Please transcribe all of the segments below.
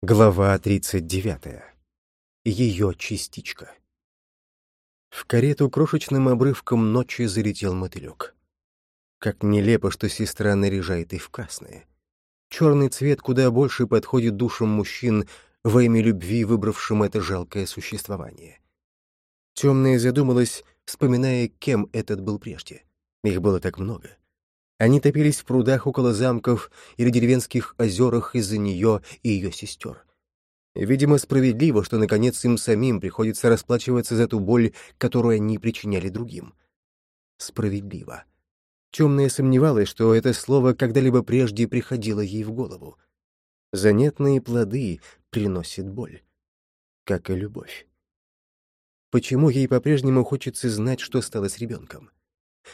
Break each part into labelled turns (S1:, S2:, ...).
S1: Глава 39. Ее частичка. В карету крошечным обрывком ночи залетел мотылек. Как нелепо, что сестра наряжает их в красное. Черный цвет куда больше подходит душам мужчин во имя любви, выбравшим это жалкое существование. Темная задумалась, вспоминая, кем этот был прежде. Их было так много. Они топились в прудах около замков или деревенских озерах из-за нее и ее сестер. Видимо, справедливо, что, наконец, им самим приходится расплачиваться за ту боль, которую они причиняли другим. Справедливо. Темная сомневалась, что это слово когда-либо прежде приходило ей в голову. Занятные плоды приносят боль, как и любовь. Почему ей по-прежнему хочется знать, что стало с ребенком?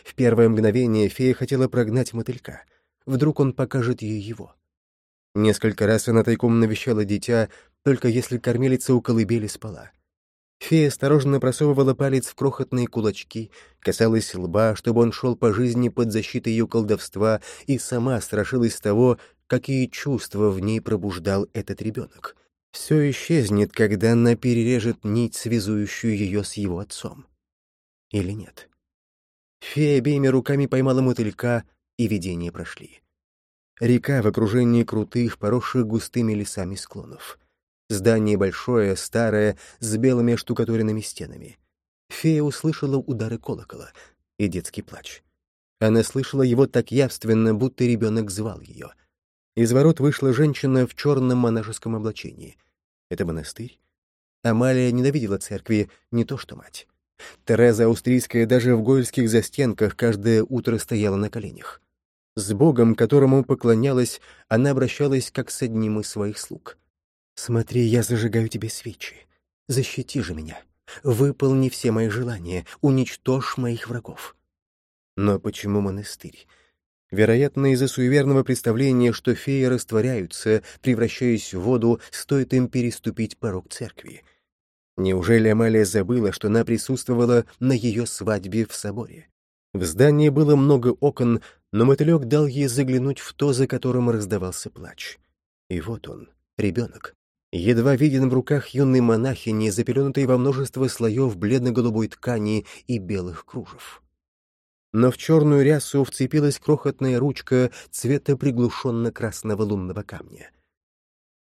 S1: В первое мгновение фея хотела прогнать мотылька. Вдруг он покажет ей его. Несколько раз она тайком навещала дитя, только если кормилица у колыбели спала. Фея осторожно просовывала палец в крохотные кулачки, касалась лба, чтобы он шел по жизни под защитой ее колдовства, и сама страшилась того, какие чувства в ней пробуждал этот ребенок. Все исчезнет, когда она перережет нить, связующую ее с его отцом. Или нет? Фея обеими руками поймала мотылька, и видения прошли. Река в окружении крутых, поросших густыми лесами склонов. Здание большое, старое, с белыми штукатуренными стенами. Фея услышала удары колокола и детский плач. Она слышала его так явственно, будто ребенок звал ее. Из ворот вышла женщина в черном монашеском облачении. Это монастырь? Амалия ненавидела церкви, не то что мать. Тереза Австрийская даже в гольских застенках каждое утро стояла на коленях. С Богом, которому поклонялась, она обращалась как с одним из своих слуг. «Смотри, я зажигаю тебе свечи. Защити же меня. Выполни все мои желания, уничтожь моих врагов». Но почему монастырь? Вероятно, из-за суеверного представления, что феи растворяются, превращаясь в воду, стоит им переступить порог церкви — Неужели Амалия забыла, что она присутствовала на ее свадьбе в соборе? В здании было много окон, но мотылек дал ей заглянуть в то, за которым раздавался плач. И вот он, ребенок. Едва виден в руках юной монахини, запеленутой во множество слоев бледно-голубой ткани и белых кружев. Но в черную рясу вцепилась крохотная ручка цвета приглушенно-красного лунного камня.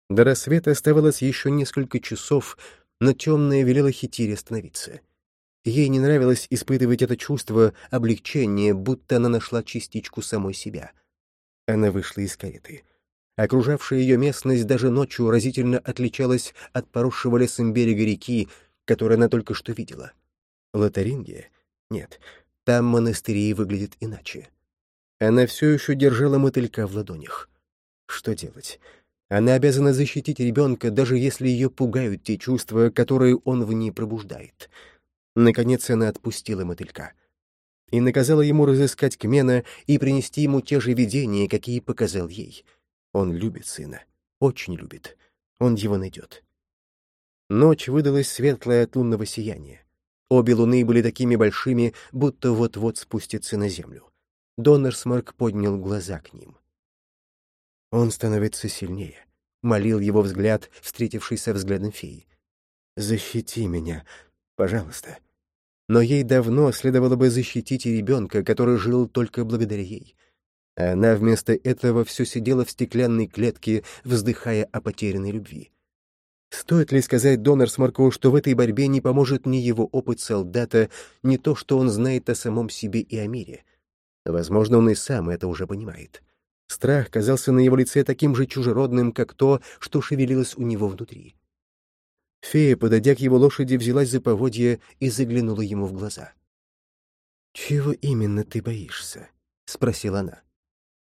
S1: До рассвета оставалось еще несколько часов, но темная велела Хитире остановиться. Ей не нравилось испытывать это чувство облегчения, будто она нашла частичку самой себя. Она вышла из кареты. Окружавшая ее местность даже ночью разительно отличалась от поросшего лесом берега реки, который она только что видела. Лотарингия? Нет, там монастыри выглядят иначе. Она все еще держала мотылька в ладонях. Что делать? Она обязана защитить ребенка, даже если ее пугают те чувства, которые он в ней пробуждает. Наконец она отпустила мотылька и наказала ему разыскать Кмена и принести ему те же видения, какие показал ей. Он любит сына, очень любит. Он его найдет. Ночь выдалась светлая от лунного сияния. Обе луны были такими большими, будто вот-вот спустятся на землю. Доннерсмарк поднял глаза к ним. Он становится сильнее. Молил его взгляд, встретившийся взглядом феи. «Защити меня, пожалуйста». Но ей давно следовало бы защитить и ребенка, который жил только благодаря ей. Она вместо этого все сидела в стеклянной клетке, вздыхая о потерянной любви. Стоит ли сказать Донор Смарко, что в этой борьбе не поможет ни его опыт солдата, ни то, что он знает о самом себе и о мире? Возможно, он и сам это уже понимает. Страх казался на его лице таким же чужеродным, как то, что шевелилось у него внутри. Фея, подойдя к его лошади, взялась за поводья и заглянула ему в глаза. «Чего именно ты боишься?» — спросила она.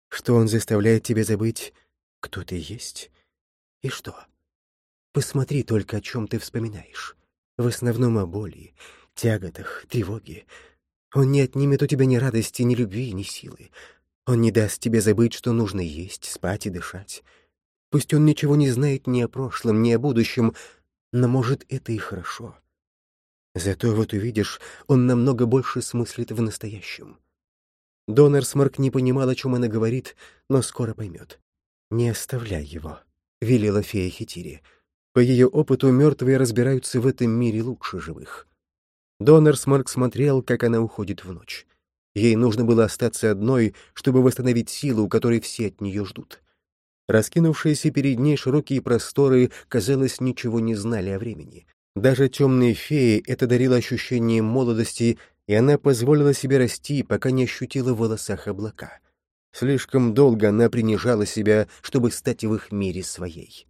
S1: «Что он заставляет тебя забыть, кто ты есть? И что? Посмотри только, о чем ты вспоминаешь. В основном о боли, тяготах, тревоге. Он не отнимет у тебя ни радости, ни любви, ни силы. Он не даст тебе забыть, что нужно есть, спать и дышать. Пусть он ничего не знает ни о прошлом, ни о будущем, но, может, это и хорошо. Зато вот увидишь, он намного больше смыслит в настоящем. Донор Смарк не понимал, о чем она говорит, но скоро поймет. Не оставляй его. велела фея Хитири. По ее опыту мертвые разбираются в этом мире лучше живых. Донорсмарк смотрел, как она уходит в ночь. Ей нужно было остаться одной, чтобы восстановить силу, которой все от нее ждут. Раскинувшиеся перед ней широкие просторы, казалось, ничего не знали о времени. Даже темные феи это дарило ощущение молодости, и она позволила себе расти, пока не ощутила в волосах облака. Слишком долго она принижала себя, чтобы стать в их мире своей.